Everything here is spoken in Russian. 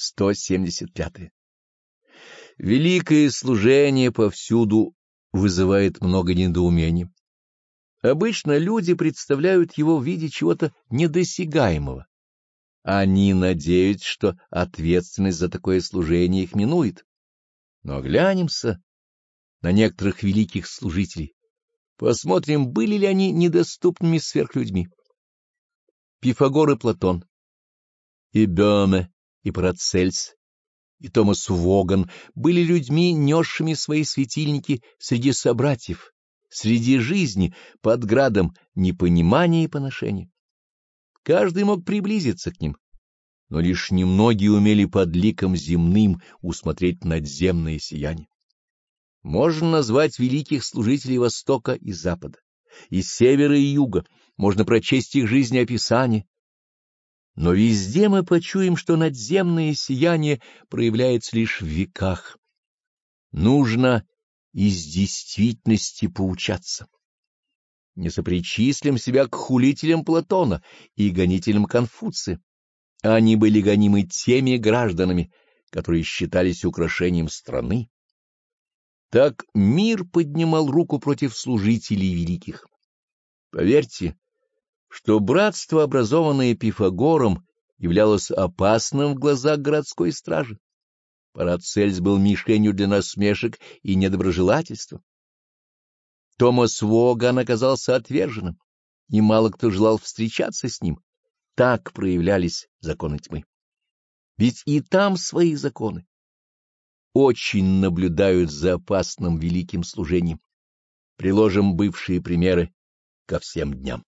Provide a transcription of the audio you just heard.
175. Великое служение повсюду вызывает много недоумений. Обычно люди представляют его в виде чего-то недосягаемого. Они надеются, что ответственность за такое служение их минует. Но оглянемся на некоторых великих служителей. Посмотрим, были ли они недоступными сверхлюдьми. Пифагор и Платон, и Бёме, и Парацельс, и Томас Воган были людьми, несшими свои светильники среди собратьев, среди жизни, под градом непонимания и поношения. Каждый мог приблизиться к ним, но лишь немногие умели под ликом земным усмотреть надземное сияние. Можно назвать великих служителей Востока и Запада, и Севера и Юга, можно прочесть их жизнеописание, но везде мы почуем, что надземное сияние проявляется лишь в веках. Нужно из действительности поучаться. Не сопричислим себя к хулителям Платона и гонителям Конфуция. Они были гонимы теми гражданами, которые считались украшением страны. Так мир поднимал руку против служителей великих. Поверьте, что братство, образованное Пифагором, являлось опасным в глазах городской стражи. Парацельс был мишенью для насмешек и недоброжелательства. Томас Воган оказался отверженным, и мало кто желал встречаться с ним. Так проявлялись законы тьмы. Ведь и там свои законы. Очень наблюдают за опасным великим служением. Приложим бывшие примеры ко всем дням.